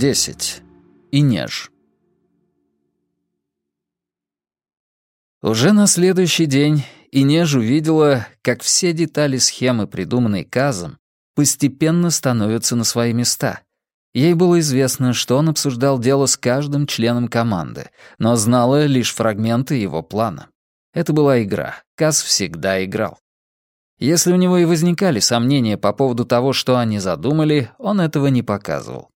10. Инеж. Уже на следующий день Инеж увидела, как все детали схемы, придуманной Казом, постепенно становятся на свои места. Ей было известно, что он обсуждал дело с каждым членом команды, но знала лишь фрагменты его плана. Это была игра. Каз всегда играл. Если у него и возникали сомнения по поводу того, что они задумали, он этого не показывал.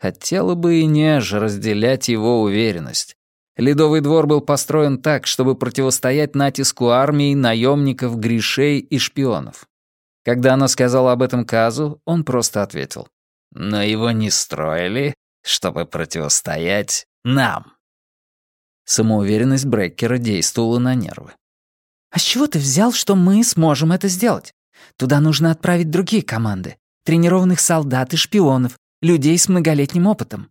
Хотела бы и неж разделять его уверенность. Ледовый двор был построен так, чтобы противостоять натиску армии, наемников, грешей и шпионов. Когда она сказала об этом Казу, он просто ответил. «Но его не строили, чтобы противостоять нам». Самоуверенность Бреккера действовала на нервы. «А с чего ты взял, что мы сможем это сделать? Туда нужно отправить другие команды. Тренированных солдат и шпионов, людей с многолетним опытом.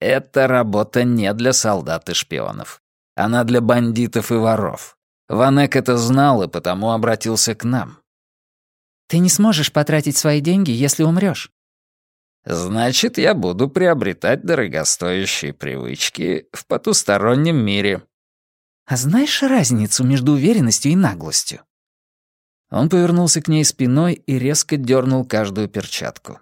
Это работа не для солдат и шпионов. Она для бандитов и воров. Ванек это знал и потому обратился к нам. Ты не сможешь потратить свои деньги, если умрёшь. Значит, я буду приобретать дорогостоящие привычки в потустороннем мире. А знаешь разницу между уверенностью и наглостью? Он повернулся к ней спиной и резко дернул каждую перчатку.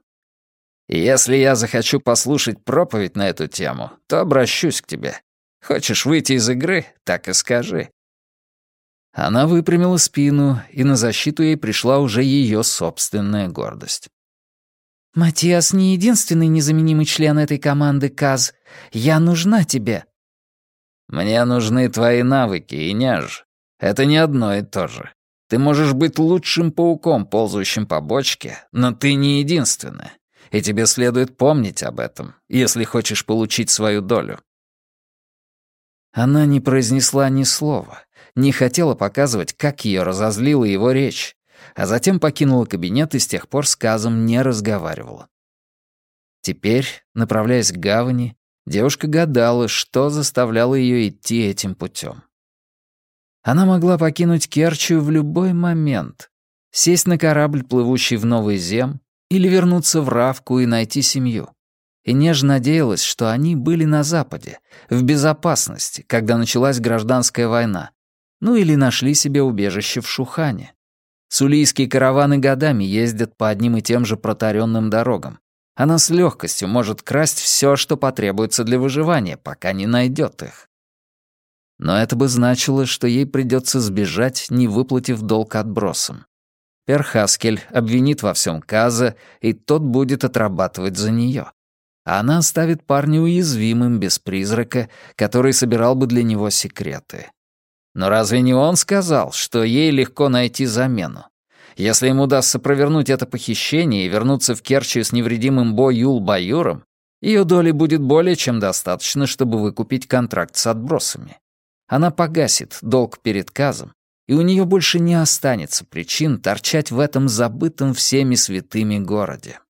Если я захочу послушать проповедь на эту тему, то обращусь к тебе. Хочешь выйти из игры, так и скажи». Она выпрямила спину, и на защиту ей пришла уже ее собственная гордость. «Матиас не единственный незаменимый член этой команды, Каз. Я нужна тебе». «Мне нужны твои навыки, и няж. Это не одно и то же. Ты можешь быть лучшим пауком, ползающим по бочке, но ты не единственная и тебе следует помнить об этом, если хочешь получить свою долю». Она не произнесла ни слова, не хотела показывать, как ее разозлила его речь, а затем покинула кабинет и с тех пор с Казом не разговаривала. Теперь, направляясь к гавани, девушка гадала, что заставляло ее идти этим путем. Она могла покинуть Керчью в любой момент, сесть на корабль, плывущий в Новый Зем, или вернуться в Равку и найти семью. И нежно надеялась, что они были на Западе, в безопасности, когда началась гражданская война, ну или нашли себе убежище в Шухане. Сулийские караваны годами ездят по одним и тем же протаренным дорогам. Она с легкостью может красть все, что потребуется для выживания, пока не найдет их. Но это бы значило, что ей придется сбежать, не выплатив долг отбросам. Перхаскель обвинит во всем Каза, и тот будет отрабатывать за нее. Она оставит парня уязвимым без призрака, который собирал бы для него секреты. Но разве не он сказал, что ей легко найти замену? Если ему удастся провернуть это похищение и вернуться в Керчью с невредимым Бо Юл-Баюром, ее доли будет более чем достаточно, чтобы выкупить контракт с отбросами. Она погасит долг перед Казом и у нее больше не останется причин торчать в этом забытом всеми святыми городе.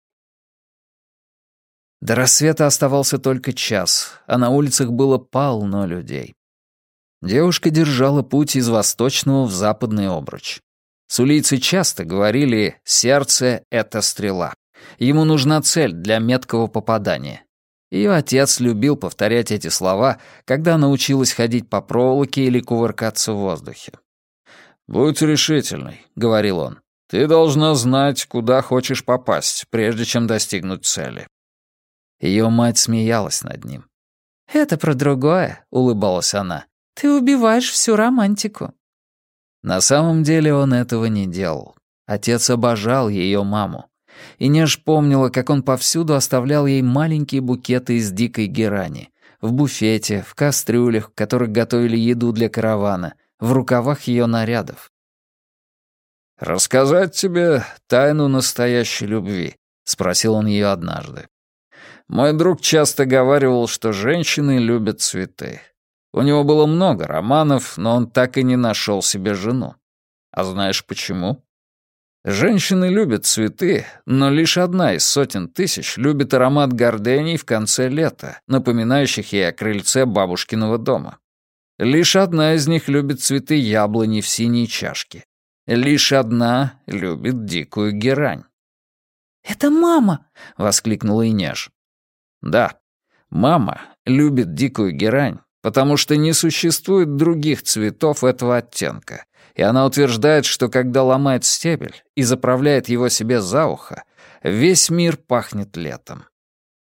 До рассвета оставался только час, а на улицах было полно людей. Девушка держала путь из восточного в западный обруч. Сулийцы часто говорили «сердце — это стрела». Ему нужна цель для меткого попадания. Ее отец любил повторять эти слова, когда она училась ходить по проволоке или кувыркаться в воздухе. «Будь решительной», — говорил он. «Ты должна знать, куда хочешь попасть, прежде чем достигнуть цели». Ее мать смеялась над ним. «Это про другое», — улыбалась она. «Ты убиваешь всю романтику». На самом деле он этого не делал. Отец обожал ее маму. И Неж помнила, как он повсюду оставлял ей маленькие букеты из дикой герани. В буфете, в кастрюлях, в которых готовили еду для каравана, в рукавах ее нарядов. «Рассказать тебе тайну настоящей любви?» — спросил он ее однажды. «Мой друг часто говаривал, что женщины любят цветы. У него было много романов, но он так и не нашел себе жену. А знаешь почему?» Женщины любят цветы, но лишь одна из сотен тысяч любит аромат гордений в конце лета, напоминающих ей о крыльце бабушкиного дома. Лишь одна из них любит цветы яблони в синей чашке. Лишь одна любит дикую герань. «Это мама!» — воскликнула Иняш. Да, мама любит дикую герань, потому что не существует других цветов этого оттенка, и она утверждает, что когда ломает стебель и заправляет его себе за ухо, весь мир пахнет летом.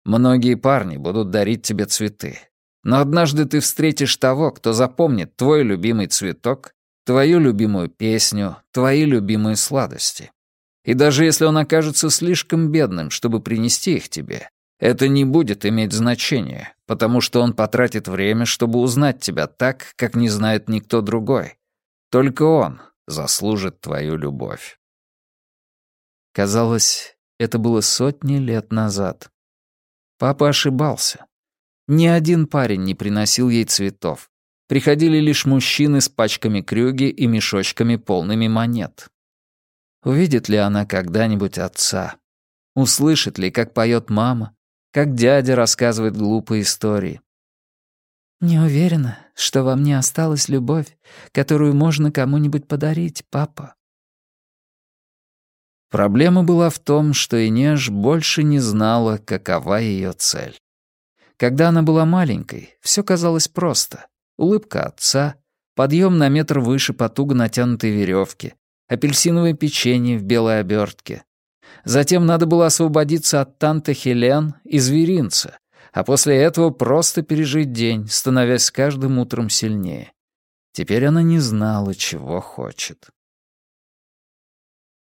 Многие парни будут дарить тебе цветы, но однажды ты встретишь того, кто запомнит твой любимый цветок, твою любимую песню, твои любимые сладости. И даже если он окажется слишком бедным, чтобы принести их тебе, это не будет иметь значения, потому что он потратит время, чтобы узнать тебя так, как не знает никто другой. Только он заслужит твою любовь. Казалось, это было сотни лет назад. Папа ошибался. Ни один парень не приносил ей цветов. Приходили лишь мужчины с пачками крюги и мешочками полными монет. Увидит ли она когда-нибудь отца? Услышит ли, как поет мама? Как дядя рассказывает глупые истории? «Не уверена, что во мне осталась любовь, которую можно кому-нибудь подарить, папа». Проблема была в том, что Инеж больше не знала, какова ее цель. Когда она была маленькой, все казалось просто. Улыбка отца, подъем на метр выше по туго натянутой веревке, апельсиновое печенье в белой обертке. Затем надо было освободиться от Танта Хелен и зверинца, а после этого просто пережить день, становясь с каждым утром сильнее. Теперь она не знала, чего хочет.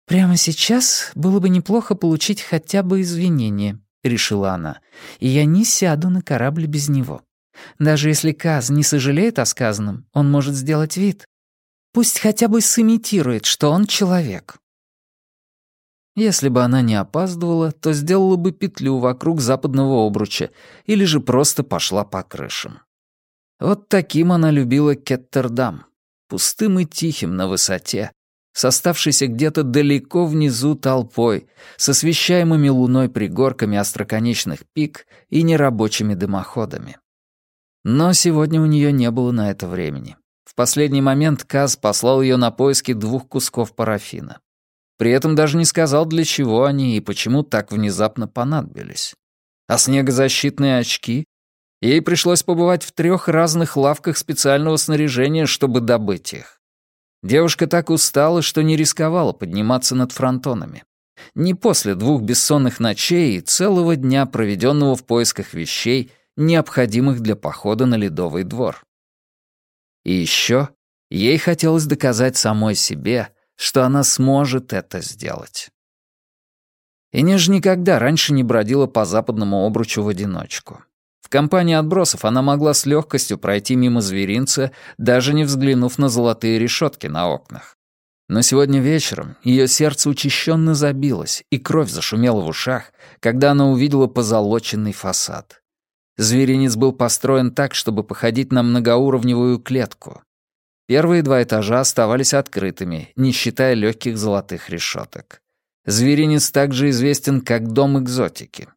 «Прямо сейчас было бы неплохо получить хотя бы извинение», решила она, и я не сяду на корабль без него. Даже если Каз не сожалеет о сказанном, он может сделать вид. Пусть хотя бы сымитирует, что он человек. Если бы она не опаздывала, то сделала бы петлю вокруг западного обруча или же просто пошла по крышам. Вот таким она любила Кеттердам, пустым и тихим на высоте, с оставшейся где-то далеко внизу толпой, с освещаемыми луной пригорками остроконечных пик и нерабочими дымоходами. Но сегодня у нее не было на это времени. В последний момент Каз послал ее на поиски двух кусков парафина. При этом даже не сказал, для чего они и почему так внезапно понадобились. А снегозащитные очки? Ей пришлось побывать в трех разных лавках специального снаряжения, чтобы добыть их. Девушка так устала, что не рисковала подниматься над фронтонами. Не после двух бессонных ночей и целого дня, проведенного в поисках вещей, необходимых для похода на ледовый двор. И еще ей хотелось доказать самой себе, что она сможет это сделать. Инеж никогда раньше не бродила по западному обручу в одиночку. В компании отбросов она могла с легкостью пройти мимо зверинца, даже не взглянув на золотые решетки на окнах. Но сегодня вечером ее сердце учащенно забилось, и кровь зашумела в ушах, когда она увидела позолоченный фасад. Зверинец был построен так, чтобы походить на многоуровневую клетку. Первые два этажа оставались открытыми, не считая легких золотых решеток. Зверинец также известен как дом экзотики.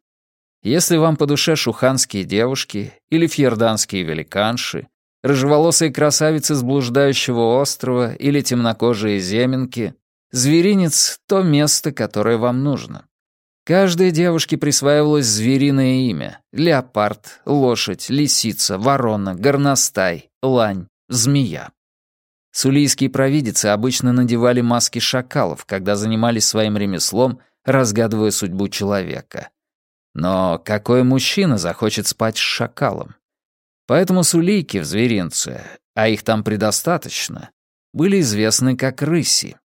Если вам по душе шуханские девушки или фьерданские великанши, рыжеволосые красавицы с блуждающего острова или темнокожие земенки, зверинец — то место, которое вам нужно. Каждой девушке присваивалось звериное имя — леопард, лошадь, лисица, ворона, горностай, лань, змея. Сулийские провидицы обычно надевали маски шакалов, когда занимались своим ремеслом, разгадывая судьбу человека. Но какой мужчина захочет спать с шакалом? Поэтому сулейки в зверинце, а их там предостаточно, были известны как рыси.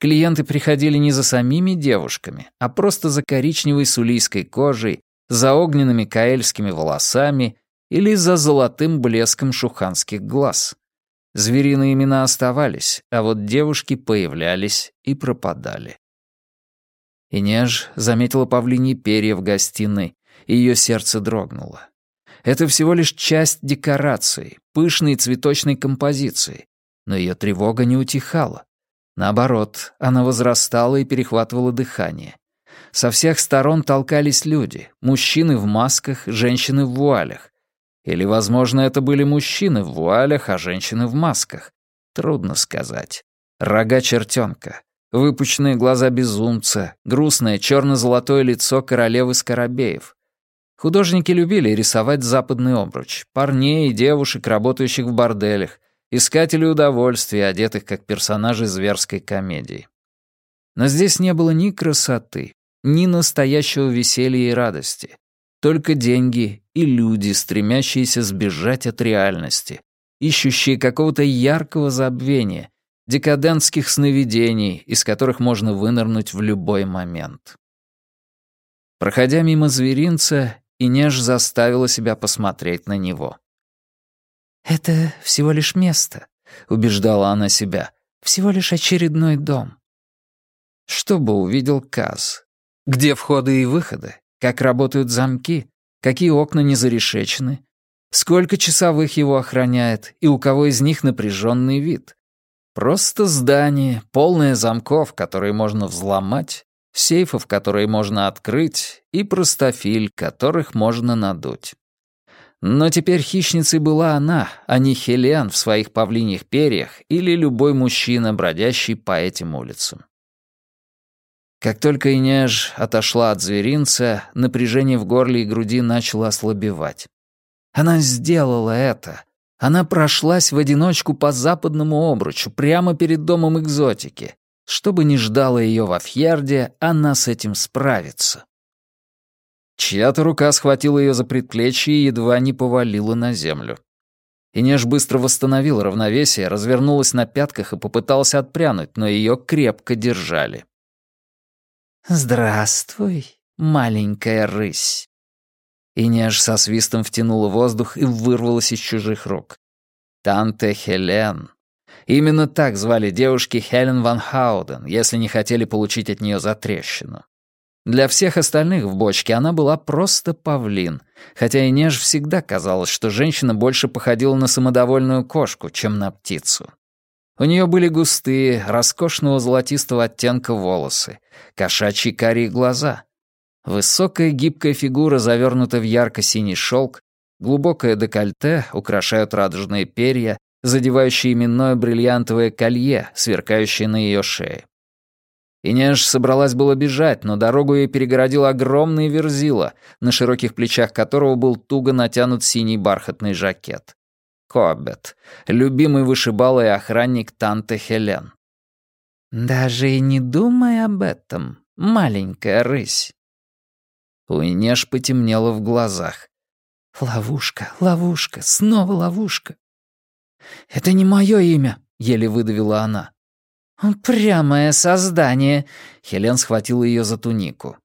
Клиенты приходили не за самими девушками, а просто за коричневой сулийской кожей, за огненными каэльскими волосами или за золотым блеском шуханских глаз. Звериные имена оставались, а вот девушки появлялись и пропадали. И неж заметила павлиньи перья в гостиной, и ее сердце дрогнуло. Это всего лишь часть декорации, пышной цветочной композиции, но ее тревога не утихала. Наоборот, она возрастала и перехватывала дыхание. Со всех сторон толкались люди, мужчины в масках, женщины в вуалях. Или, возможно, это были мужчины в вуалях, а женщины в масках. Трудно сказать. Рога чертенка, выпученные глаза безумца, грустное черно-золотое лицо королевы Скоробеев. Художники любили рисовать западный обруч, парней и девушек, работающих в борделях, искателей удовольствия, одетых как персонажи зверской комедии. Но здесь не было ни красоты, ни настоящего веселья и радости, только деньги и люди, стремящиеся сбежать от реальности, ищущие какого-то яркого забвения, декадентских сновидений, из которых можно вынырнуть в любой момент. Проходя мимо зверинца, Инеж заставила себя посмотреть на него. «Это всего лишь место», — убеждала она себя, — «всего лишь очередной дом». Что бы увидел Каз? Где входы и выходы? Как работают замки? Какие окна не зарешечены? Сколько часовых его охраняет? И у кого из них напряженный вид? Просто здание, полное замков, которые можно взломать, сейфов, которые можно открыть, и простофиль, которых можно надуть. Но теперь хищницей была она, а не Хелен в своих павлиньих перьях или любой мужчина, бродящий по этим улицам. Как только Инеж отошла от зверинца, напряжение в горле и груди начало ослабевать. Она сделала это. Она прошлась в одиночку по западному обручу, прямо перед домом экзотики. Что бы ни ждало ее во Фьерде, она с этим справится. Чья-то рука схватила ее за предплечье и едва не повалила на землю. Инеж быстро восстановила равновесие, развернулась на пятках и попыталась отпрянуть, но ее крепко держали. «Здравствуй, маленькая рысь». И неж со свистом втянула воздух и вырвалась из чужих рук. «Танте Хелен». Именно так звали девушки Хелен Ван Хауден, если не хотели получить от нее затрещину. Для всех остальных в бочке она была просто павлин, хотя и неж всегда казалось, что женщина больше походила на самодовольную кошку, чем на птицу. У нее были густые, роскошного золотистого оттенка волосы, кошачьи карие глаза. Высокая гибкая фигура завернута в ярко-синий шелк, глубокое декольте украшают радужные перья, задевающие именное бриллиантовое колье, сверкающее на ее шее. Инеж собралась было бежать, но дорогу ей перегородил огромный верзила, на широких плечах которого был туго натянут синий бархатный жакет. Коббет, любимый вышибал и охранник Танте Хелен. «Даже и не думай об этом, маленькая рысь». У Инеш потемнело в глазах. «Ловушка, ловушка, снова ловушка». «Это не мое имя», — еле выдавила она. «Прямое создание», — Хелен схватила ее за тунику.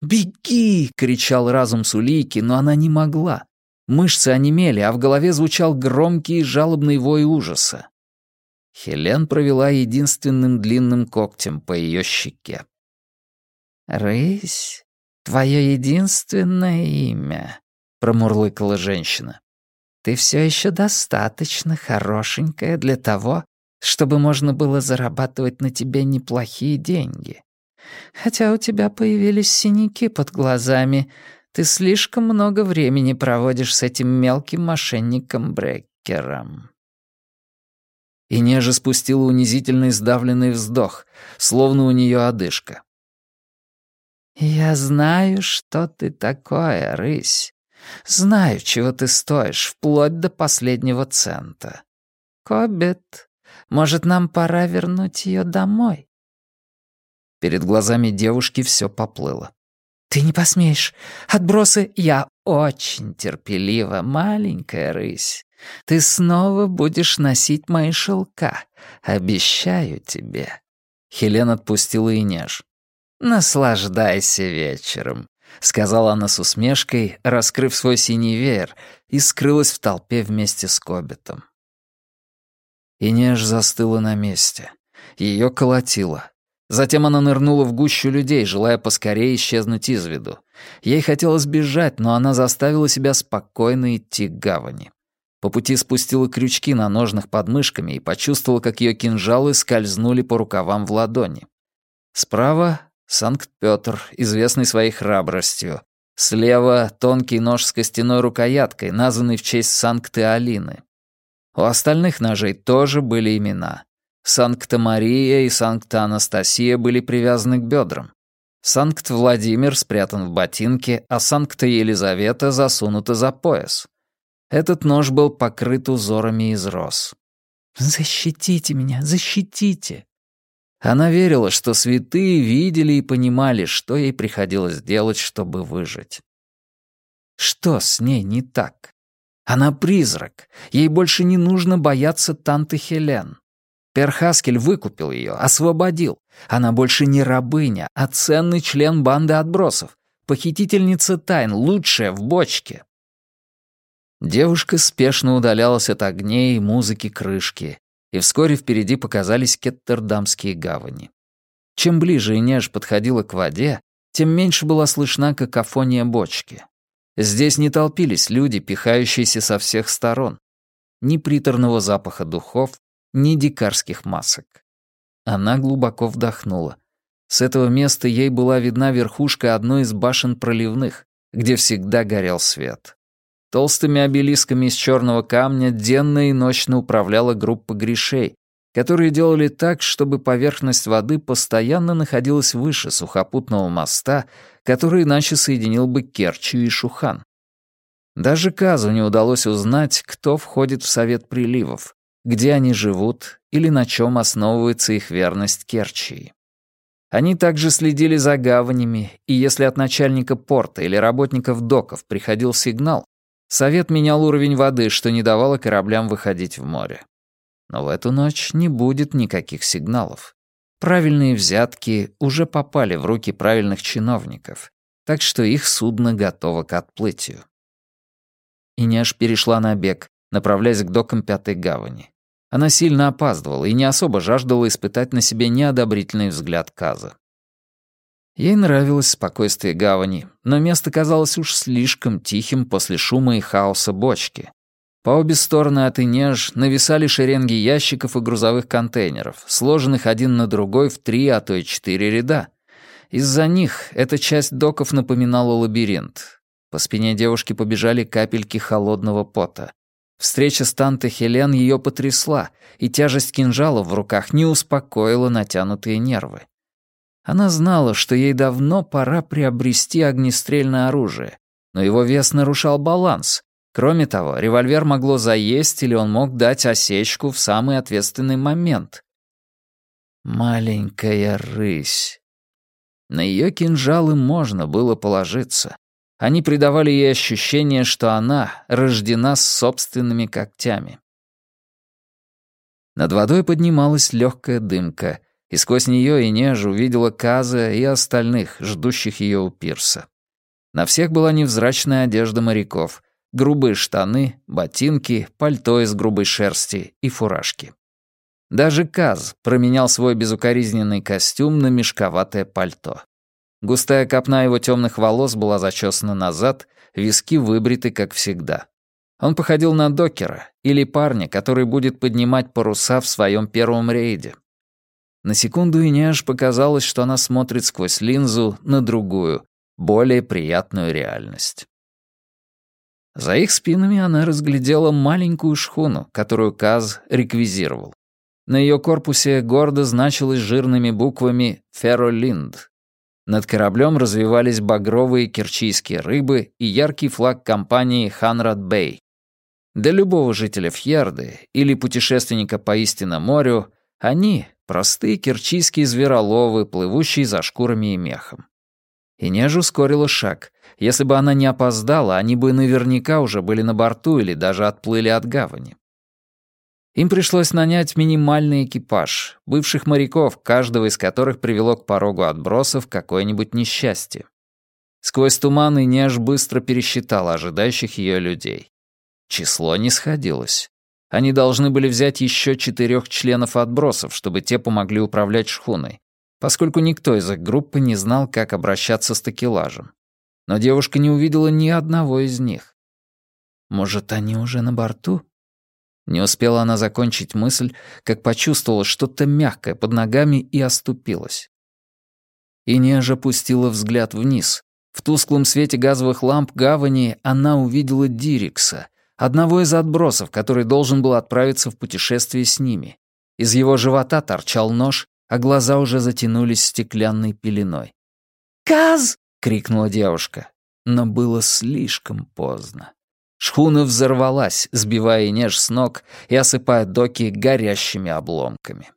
«Беги!» — кричал разум Сулейки, но она не могла. Мышцы онемели, а в голове звучал громкий и жалобный вой ужаса. Хелен провела единственным длинным когтем по ее щеке. «Рысь, твое единственное имя», — промурлыкала женщина. «Ты все еще достаточно хорошенькая для того, чтобы можно было зарабатывать на тебе неплохие деньги. Хотя у тебя появились синяки под глазами, ты слишком много времени проводишь с этим мелким мошенником Бреккером». И неже спустила унизительный сдавленный вздох, словно у нее одышка. «Я знаю, что ты такое, рысь. Знаю, чего ты стоишь, вплоть до последнего цента. Кобет, может, нам пора вернуть ее домой?» Перед глазами девушки все поплыло. «Ты не посмеешь. Отбросы я очень терпелива, маленькая рысь. Ты снова будешь носить мои шелка. Обещаю тебе». Хелен отпустила Инеж. «Наслаждайся вечером», — сказала она с усмешкой, раскрыв свой синий веер, и скрылась в толпе вместе с Кобитом. Инеж застыла на месте. Ее колотило. Затем она нырнула в гущу людей, желая поскорее исчезнуть из виду. Ей хотелось бежать, но она заставила себя спокойно идти к гавани. По пути спустила крючки на ножнах под мышками и почувствовала, как ее кинжалы скользнули по рукавам в ладони. Справа — Санкт-Пётр, известный своей храбростью. Слева — тонкий нож с костяной рукояткой, названный в честь Санкты Алины. У остальных ножей тоже были имена. Санкта-Мария и Санкта-Анастасия были привязаны к бедрам. Санкт-Владимир спрятан в ботинке, а Санкт-Елизавета засунута за пояс. Этот нож был покрыт узорами из роз. «Защитите меня, защитите!» Она верила, что святые видели и понимали, что ей приходилось делать, чтобы выжить. Что с ней не так? Она призрак. Ей больше не нужно бояться Танты Хелен. Перхаскель выкупил ее, освободил. Она больше не рабыня, а ценный член банды отбросов. Похитительница тайн, лучшая в бочке. Девушка спешно удалялась от огней и музыки крышки, и вскоре впереди показались кеттердамские гавани. Чем ближе Инеж подходила к воде, тем меньше была слышна какофония бочки. Здесь не толпились люди, пихающиеся со всех сторон. Ни приторного запаха духов, ни дикарских масок. Она глубоко вдохнула. С этого места ей была видна верхушка одной из башен проливных, где всегда горел свет. Толстыми обелисками из черного камня денно и ночно управляла группа грешей, которые делали так, чтобы поверхность воды постоянно находилась выше сухопутного моста, который иначе соединил бы Керчью и Шухан. Даже Казу не удалось узнать, кто входит в Совет приливов, где они живут или на чем основывается их верность Керчии. Они также следили за гаванями, и если от начальника порта или работников доков приходил сигнал, Совет менял уровень воды, что не давало кораблям выходить в море. Но в эту ночь не будет никаких сигналов. Правильные взятки уже попали в руки правильных чиновников, так что их судно готово к отплытию. Инеш перешла на бег, направляясь к докам Пятой Гавани. Она сильно опаздывала и не особо жаждала испытать на себе неодобрительный взгляд Каза. Ей нравилось спокойствие гавани, но место казалось уж слишком тихим после шума и хаоса бочки. По обе стороны от Инеж нависали шеренги ящиков и грузовых контейнеров, сложенных один на другой в три, а то и четыре ряда. Из-за них эта часть доков напоминала лабиринт. По спине девушки побежали капельки холодного пота. Встреча с Тантой Хелен ее потрясла, и тяжесть кинжала в руках не успокоила натянутые нервы. Она знала, что ей давно пора приобрести огнестрельное оружие, но его вес нарушал баланс. Кроме того, револьвер могло заесть или он мог дать осечку в самый ответственный момент. Маленькая рысь. На ее кинжалы можно было положиться. Они придавали ей ощущение, что она рождена с собственными когтями. Над водой поднималась легкая дымка, и сквозь нее Инеж увидела Каза и остальных, ждущих ее у пирса. На всех была невзрачная одежда моряков, грубые штаны, ботинки, пальто из грубой шерсти и фуражки. Даже Каз променял свой безукоризненный костюм на мешковатое пальто. Густая копна его темных волос была зачесана назад, виски выбриты, как всегда. Он походил на докера или парня, который будет поднимать паруса в своем первом рейде, на секунду Инеж показалось, что она смотрит сквозь линзу на другую, более приятную реальность. За их спинами она разглядела маленькую шхуну, которую Каз реквизировал. На ее корпусе гордо значилось жирными буквами «Ферролинд». Над кораблем развивались багровые керчийские рыбы и яркий флаг компании «Ханрад Бэй». Для любого жителя Фьерды или путешественника по истинному морю они, Простые керчийские звероловы, плывущие за шкурами и мехом. И неж ускорила шаг. Если бы она не опоздала, они бы наверняка уже были на борту или даже отплыли от гавани. Им пришлось нанять минимальный экипаж, бывших моряков, каждого из которых привело к порогу отбросов какое-нибудь несчастье. Сквозь туман Инеж быстро пересчитала ожидающих ее людей. Число не сходилось. Они должны были взять еще четырех членов отбросов, чтобы те помогли управлять шхуной, поскольку никто из их группы не знал, как обращаться с такелажем. Но девушка не увидела ни одного из них. Может, они уже на борту? Не успела она закончить мысль, как почувствовала что-то мягкое под ногами и оступилась. Инеж опустила взгляд вниз. В тусклом свете газовых ламп гавани она увидела Дирикса, одного из отбросов, который должен был отправиться в путешествие с ними. Из его живота торчал нож, а глаза уже затянулись стеклянной пеленой. «Каз!» — крикнула девушка. Но было слишком поздно. Шхуна взорвалась, сбивая неж с ног и осыпая доки горящими обломками.